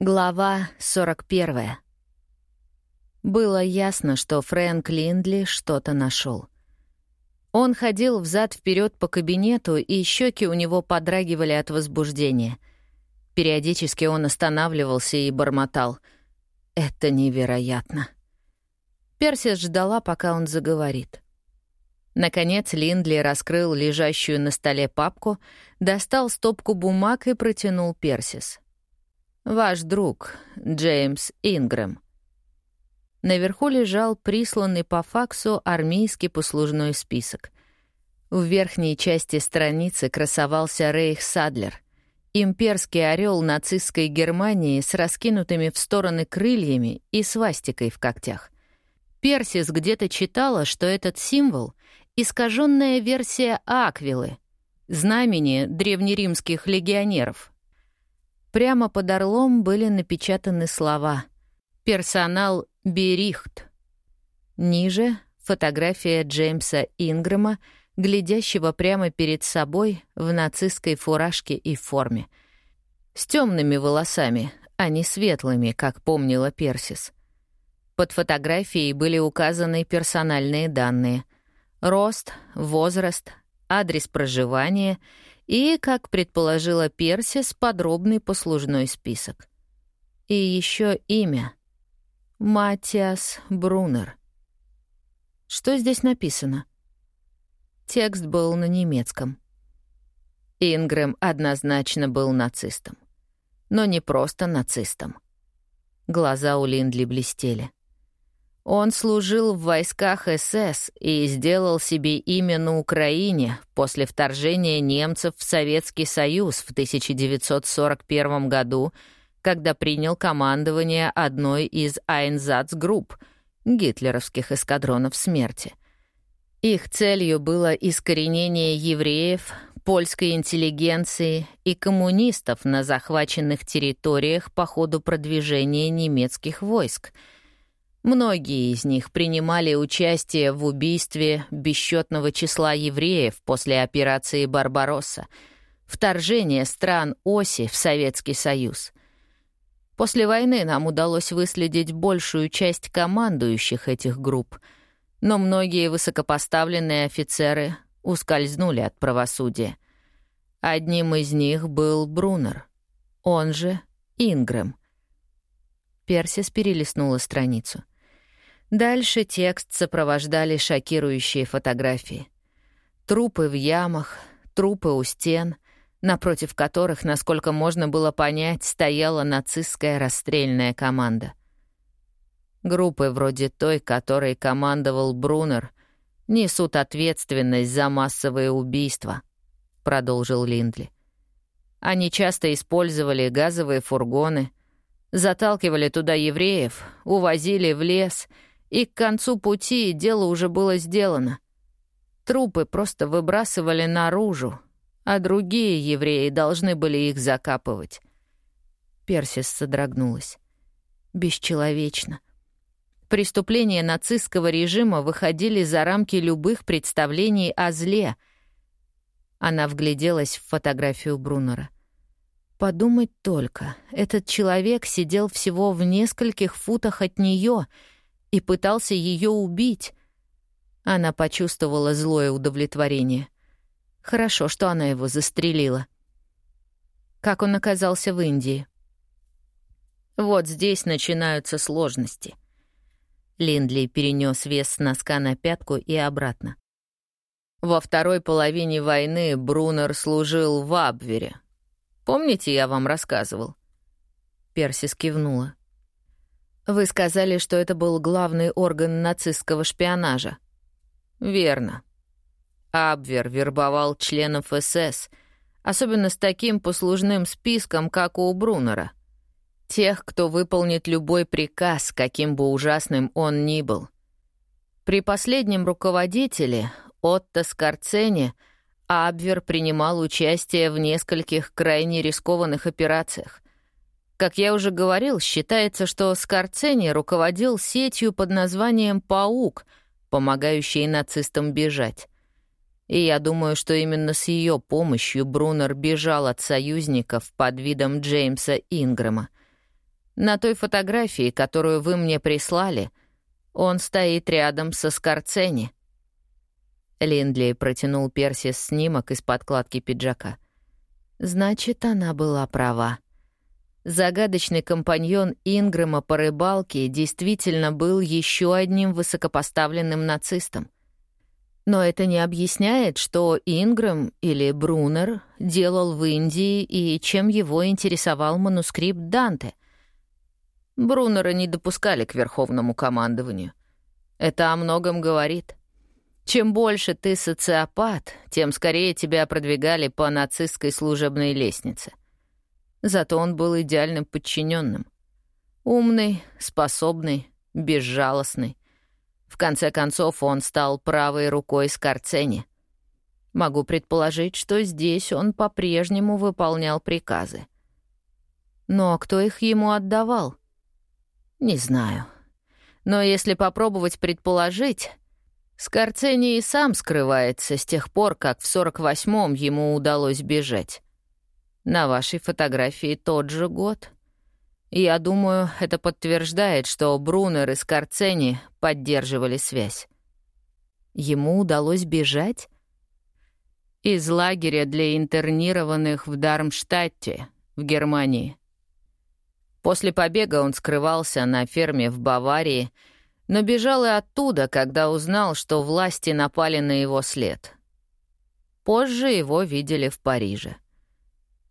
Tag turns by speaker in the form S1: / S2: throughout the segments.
S1: Глава 41. Было ясно, что Фрэнк Линдли что-то нашел. Он ходил взад вперед по кабинету, и щеки у него подрагивали от возбуждения. Периодически он останавливался и бормотал. «Это невероятно». Персис ждала, пока он заговорит. Наконец Линдли раскрыл лежащую на столе папку, достал стопку бумаг и протянул Персис. Ваш друг, Джеймс Ингрэм». Наверху лежал присланный по факсу армейский послужной список. В верхней части страницы красовался Рейх Садлер, имперский орел нацистской Германии с раскинутыми в стороны крыльями и свастикой в когтях. Персис где-то читала, что этот символ — искаженная версия Аквилы, знамени древнеримских легионеров — Прямо под орлом были напечатаны слова «Персонал Берихт». Ниже — фотография Джеймса Ингрэма, глядящего прямо перед собой в нацистской фуражке и форме. С темными волосами, а не светлыми, как помнила Персис. Под фотографией были указаны персональные данные — рост, возраст, адрес проживания — и, как предположила Персис, подробный послужной список. И еще имя. Матиас Брунер. Что здесь написано? Текст был на немецком. Ингрэм однозначно был нацистом. Но не просто нацистом. Глаза у Линдли блестели. Он служил в войсках СС и сделал себе имя на Украине после вторжения немцев в Советский Союз в 1941 году, когда принял командование одной из Айнзацгрупп — гитлеровских эскадронов смерти. Их целью было искоренение евреев, польской интеллигенции и коммунистов на захваченных территориях по ходу продвижения немецких войск — Многие из них принимали участие в убийстве бесчетного числа евреев после операции «Барбаросса», вторжения стран оси в Советский Союз. После войны нам удалось выследить большую часть командующих этих групп, но многие высокопоставленные офицеры ускользнули от правосудия. Одним из них был Брунер, он же Ингрэм. Персис перелистнула страницу. Дальше текст сопровождали шокирующие фотографии. Трупы в ямах, трупы у стен, напротив которых, насколько можно было понять, стояла нацистская расстрельная команда. Группы вроде той, которой командовал Брунер, несут ответственность за массовые убийства, продолжил Линдли. Они часто использовали газовые фургоны, заталкивали туда евреев, увозили в лес — и к концу пути дело уже было сделано. Трупы просто выбрасывали наружу, а другие евреи должны были их закапывать. Персис содрогнулась. Бесчеловечно. Преступления нацистского режима выходили за рамки любых представлений о зле. Она вгляделась в фотографию Брунера. Подумать только, этот человек сидел всего в нескольких футах от нее — и пытался ее убить. Она почувствовала злое удовлетворение. Хорошо, что она его застрелила. Как он оказался в Индии? Вот здесь начинаются сложности. Линдли перенес вес с носка на пятку и обратно. Во второй половине войны Брунер служил в Абвере. Помните, я вам рассказывал? Персис кивнула. Вы сказали, что это был главный орган нацистского шпионажа. Верно. Абвер вербовал членов СС, особенно с таким послужным списком, как у Брунера. Тех, кто выполнит любой приказ, каким бы ужасным он ни был. При последнем руководителе, Отто Скорцене, Абвер принимал участие в нескольких крайне рискованных операциях. Как я уже говорил, считается, что Скорцени руководил сетью под названием «Паук», помогающей нацистам бежать. И я думаю, что именно с ее помощью Брунер бежал от союзников под видом Джеймса Ингрэма. На той фотографии, которую вы мне прислали, он стоит рядом со Скорцени». Линдли протянул Персис снимок из подкладки пиджака. «Значит, она была права». Загадочный компаньон Ингрэма по рыбалке действительно был еще одним высокопоставленным нацистом. Но это не объясняет, что Ингрэм или Брунер делал в Индии и чем его интересовал манускрипт Данте. Брунера не допускали к верховному командованию. Это о многом говорит. Чем больше ты социопат, тем скорее тебя продвигали по нацистской служебной лестнице — Зато он был идеальным подчиненным. Умный, способный, безжалостный. В конце концов, он стал правой рукой Скорцени. Могу предположить, что здесь он по-прежнему выполнял приказы. Но кто их ему отдавал? Не знаю. Но если попробовать предположить, Скорцени и сам скрывается с тех пор, как в 48-м ему удалось бежать. На вашей фотографии тот же год. Я думаю, это подтверждает, что Брунер и Скорцени поддерживали связь. Ему удалось бежать? Из лагеря для интернированных в Дармштадте, в Германии. После побега он скрывался на ферме в Баварии, но бежал и оттуда, когда узнал, что власти напали на его след. Позже его видели в Париже.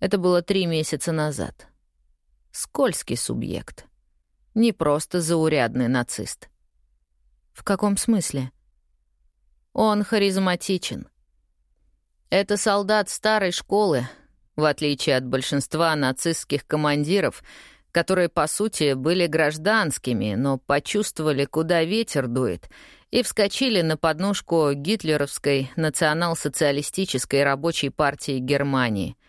S1: Это было три месяца назад. Скользкий субъект. Не просто заурядный нацист. В каком смысле? Он харизматичен. Это солдат старой школы, в отличие от большинства нацистских командиров, которые, по сути, были гражданскими, но почувствовали, куда ветер дует, и вскочили на подножку гитлеровской национал-социалистической рабочей партии Германии —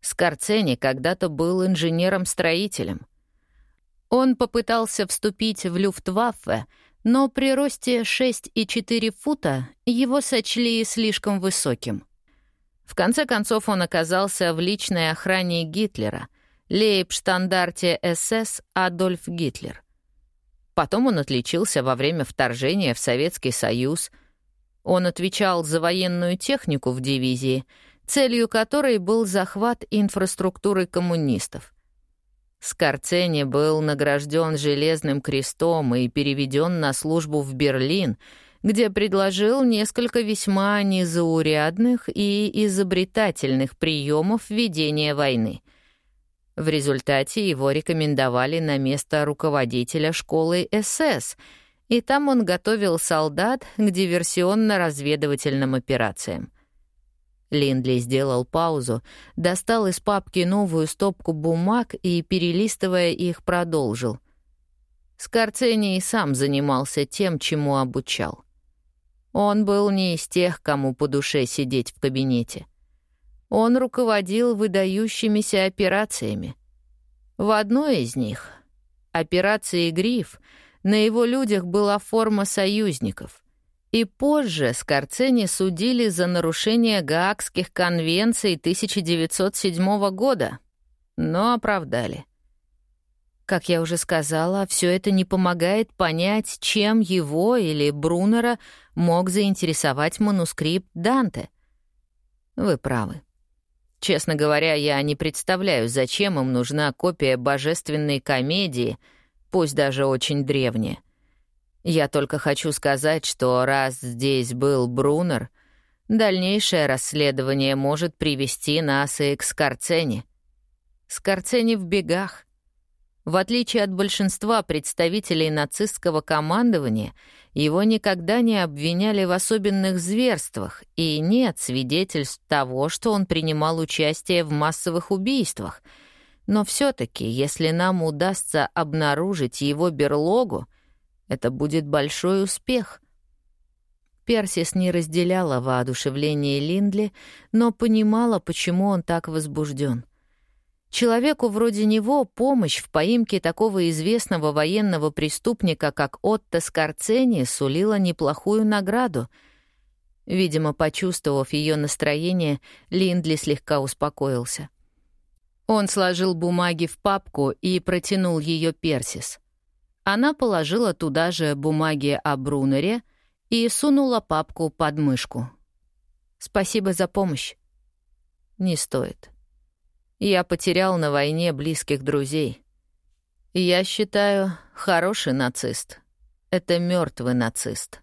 S1: Скорцени когда-то был инженером-строителем. Он попытался вступить в Люфтваффе, но при росте 6,4 фута его сочли слишком высоким. В конце концов он оказался в личной охране Гитлера, лейбштандарте СС Адольф Гитлер. Потом он отличился во время вторжения в Советский Союз. Он отвечал за военную технику в дивизии — целью которой был захват инфраструктуры коммунистов. Скорцени был награжден Железным крестом и переведен на службу в Берлин, где предложил несколько весьма незаурядных и изобретательных приемов ведения войны. В результате его рекомендовали на место руководителя школы СС, и там он готовил солдат к диверсионно-разведывательным операциям. Линдли сделал паузу, достал из папки новую стопку бумаг и, перелистывая их, продолжил. Скорцени и сам занимался тем, чему обучал. Он был не из тех, кому по душе сидеть в кабинете. Он руководил выдающимися операциями. В одной из них, операции «Гриф», на его людях была форма союзников — и позже Скорцени судили за нарушение Гаагских конвенций 1907 года, но оправдали. Как я уже сказала, все это не помогает понять, чем его или Брунера мог заинтересовать манускрипт Данте. Вы правы. Честно говоря, я не представляю, зачем им нужна копия божественной комедии, пусть даже очень древняя. Я только хочу сказать, что раз здесь был Брунер, дальнейшее расследование может привести нас и к Скорцене. Скорцене в бегах. В отличие от большинства представителей нацистского командования, его никогда не обвиняли в особенных зверствах, и нет свидетельств того, что он принимал участие в массовых убийствах. Но все таки если нам удастся обнаружить его берлогу, это будет большой успех. Персис не разделяла воодушевление Линдли, но понимала, почему он так возбужден. Человеку вроде него помощь в поимке такого известного военного преступника, как Отто Скорцени, сулила неплохую награду. Видимо, почувствовав ее настроение, Линдли слегка успокоился. Он сложил бумаги в папку и протянул ее Персис. Она положила туда же бумаги о Брунере и сунула папку под мышку. «Спасибо за помощь». «Не стоит. Я потерял на войне близких друзей. Я считаю, хороший нацист — это мертвый нацист».